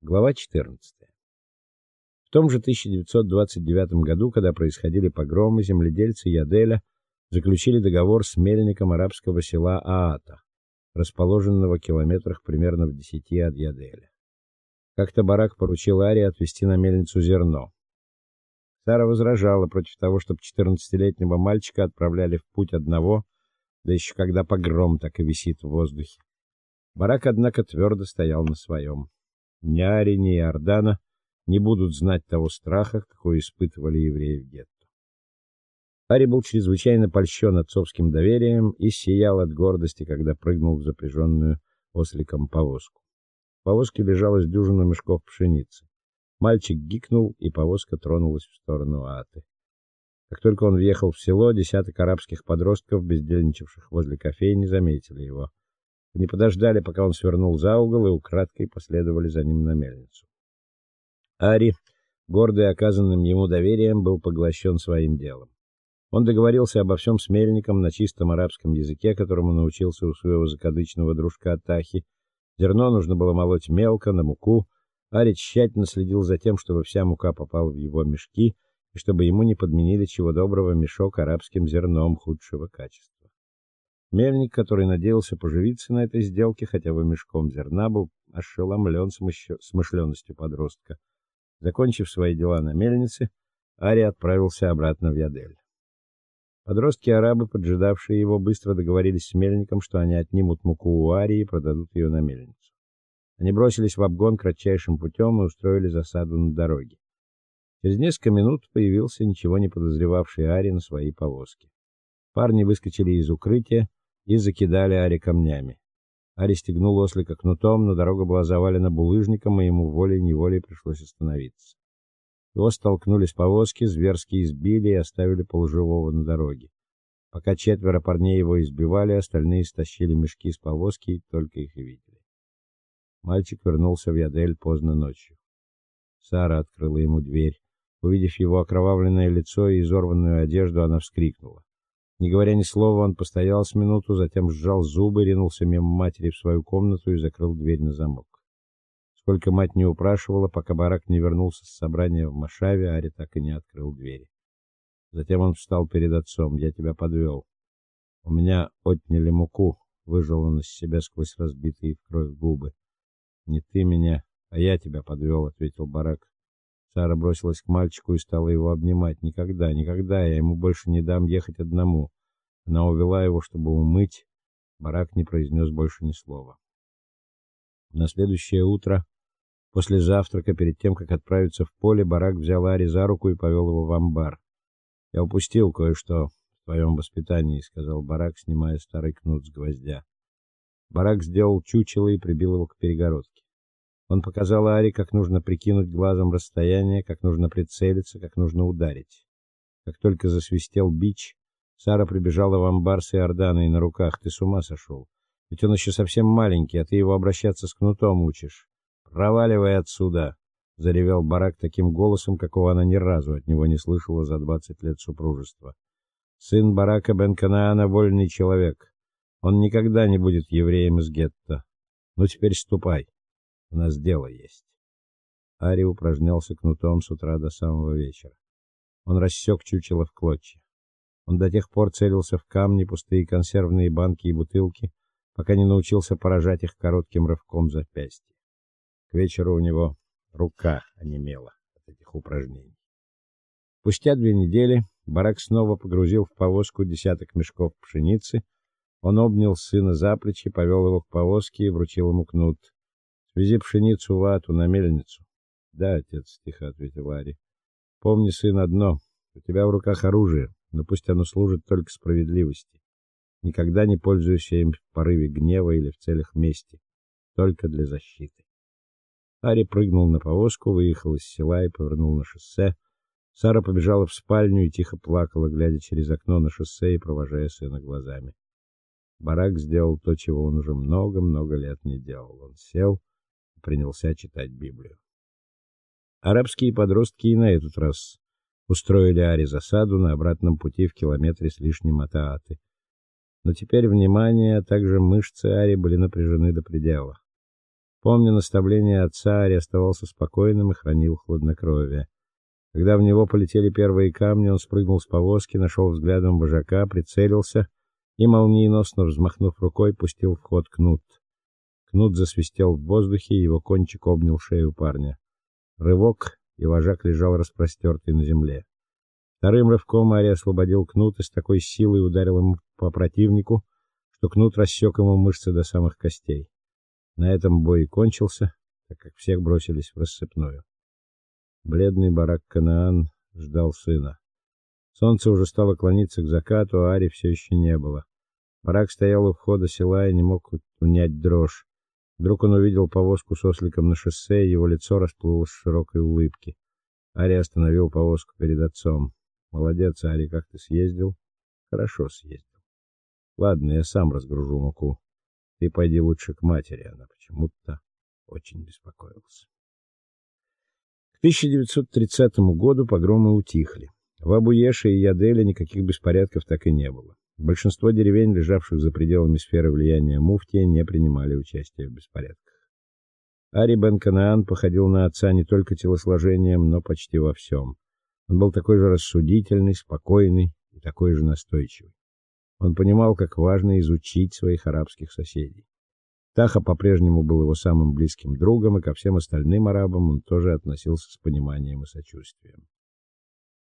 Глава 14. В том же 1929 году, когда происходили погромы, земледельцы Яделя заключили договор с мельником арабского села Аата, расположенного в километрах примерно в 10 от Яделя. Как-то барак поручил Аре отвезти на мельницу зерно. Сара возражала против того, чтобы 14-летнего мальчика отправляли в путь одного, да еще когда погром так и висит в воздухе. Барак, однако, твердо стоял на своем ни Ари, ни Иордана не будут знать того страха, какой испытывали евреи в гетто. Ари был чрезвычайно польщен отцовским доверием и сиял от гордости, когда прыгнул в запряженную осликом повозку. В повозке лежало с дюжину мешков пшеницы. Мальчик гикнул, и повозка тронулась в сторону Аты. Как только он въехал в село, десяток арабских подростков, бездельничавших возле кофейни, заметили его. Они подождали, пока он свернул за угол, и украдкой последовали за ним на мельницу. Ари, гордый оказанным ему доверием, был поглощен своим делом. Он договорился обо всем с мельником на чистом арабском языке, которому научился у своего закадычного дружка Атахи. Зерно нужно было молоть мелко на муку. Ари тщательно следил за тем, чтобы вся мука попала в его мешки и чтобы ему не подменили чего доброго мешок арабским зерном худшего качества. Мельник, который надеялся поживиться на этой сделке хотя бы мешком зерна, был ошеломлен смышленностью подростка. Закончив свои дела на мельнице, Ари отправился обратно в Ядель. Подростки-арабы, поджидавшие его, быстро договорились с мельником, что они отнимут муку у Арии и продадут ее на мельницу. Они бросились в обгон кратчайшим путем и устроили засаду на дороге. Через несколько минут появился ничего не подозревавший Ари на своей повозке. Парни выскочили из укрытия и закидали Ари камнями. Ари стегнул ослика кнутом, но дорога была завалена булыжником, и ему волей-неволей пришлось остановиться. Его столкнули с повозки, зверски избили и оставили полуживого на дороге. Пока четверо парней его избивали, остальные стащили мешки с повозки и только их и видели. Мальчик вернулся в Ядель поздно ночью. Сара открыла ему дверь. Увидев его окровавленное лицо и изорванную одежду, она вскрикнула. Не говоря ни слова, он постоял с минуту, затем сжал зубы, ринулся мимо матери в свою комнату и закрыл дверь на замок. Сколько мать не упрашивала, пока барак не вернулся с собрания в Машаве, Ари так и не открыл двери. Затем он встал перед отцом. "Я тебя подвел. У меня отняли муку", выжал он из себя сквозь разбитые в кровь губы. "Не ты меня, а я тебя подвел», — ответил барак. Сара бросилась к мальчику и стала его обнимать. Никогда, никогда я ему больше не дам ехать одному. Она увела его, чтобы умыть. Барак не произнес больше ни слова. На следующее утро, после завтрака, перед тем как отправиться в поле, Барак взял Ари за руку и повел его в амбар. Я упустил кое-что в твоем воспитании, сказал Барак, снимая старый кнут с гвоздя. Барак сделал чучело и прибил его к перегородке. Он показал Ари, как нужно прикинуть глазом расстояние, как нужно прицелиться, как нужно ударить. Как только засвистел бич, Сара прибежала в амбар с Иорданой на руках. Ты с ума сошел? Ведь он еще совсем маленький, а ты его обращаться с кнутом учишь. Проваливай отсюда, заревел Барак таким голосом, какого она ни разу от него не слышала за двадцать лет супружества. Сын Барака бен Канаана вольный человек. Он никогда не будет евреем из гетто. Ну теперь ступай. У нас дело есть. Ари упражнялся кнутом с утра до самого вечера. Он рассек чучело в клочья. Он до тех пор целился в камни, пустые консервные банки и бутылки, пока не научился поражать их коротким рывком запястья. К вечеру у него рука онемела от этих упражнений. Спустя две недели Барак снова погрузил в повозку десяток мешков пшеницы. Он обнял сына за плечи, повел его к повозке и вручил ему кнут. Вези пшеницу в ату на мельницу. Да, отец, тихо ответил Ари. Помни, сын, одно: у тебя в руках оружие, но пусть оно служит только справедливости. Никогда не пользуйся им в порыве гнева или в целях мести, только для защиты. Ари прыгнул на повозку, выехал из села и повернул на шоссе. Сара побежала в спальню и тихо плакала, глядя через окно на шоссе и провожая сына глазами. Барак сделал то, чего он уже много-много лет не делал. Он сел принялся читать Библию. Арабские подростки и на этот раз устроили Ари засаду на обратном пути в километре с лишним от Ааты. Но теперь внимание, а также мышцы Ари были напряжены до предела. Помня наставления отца, Ари оставался спокойным и хранил хладнокровие. Когда в него полетели первые камни, он спрыгнул с повозки, нашел взглядом вожака, прицелился и молниеносно взмахнув рукой, пустил в ход кнут. Кнут засвистел в воздухе, и его кончик обнял шею парня. Рывок, и вожак лежал распростертый на земле. Вторым рывком Ари освободил кнут и с такой силой ударил им по противнику, что кнут рассек ему мышцы до самых костей. На этом бой кончился, так как всех бросились в рассыпную. Бледный барак Канаан ждал сына. Солнце уже стало клониться к закату, а Ари все еще не было. Барак стоял у входа села и не мог унять дрожь. Вдруг он увидел повозку с осликом на шоссе, и его лицо расплылось в широкой улыбке. Ари остановил повозку перед отцом. Молодец, Ари, как ты съездил? Хорошо съездил. Ладно, я сам разгружу муку. Ты пойди лучше к матери, она почему-то очень беспокоилась. К 1930 году погромы утихли. В Абуеше и Яделе никаких беспорядков так и не было. Большинство деревень, лежавших за пределами сферы влияния муфтия, не принимали участия в беспорядках. Ари бен Канаан походил на отца не только телосложением, но почти во всем. Он был такой же рассудительный, спокойный и такой же настойчивый. Он понимал, как важно изучить своих арабских соседей. Таха по-прежнему был его самым близким другом, и ко всем остальным арабам он тоже относился с пониманием и сочувствием.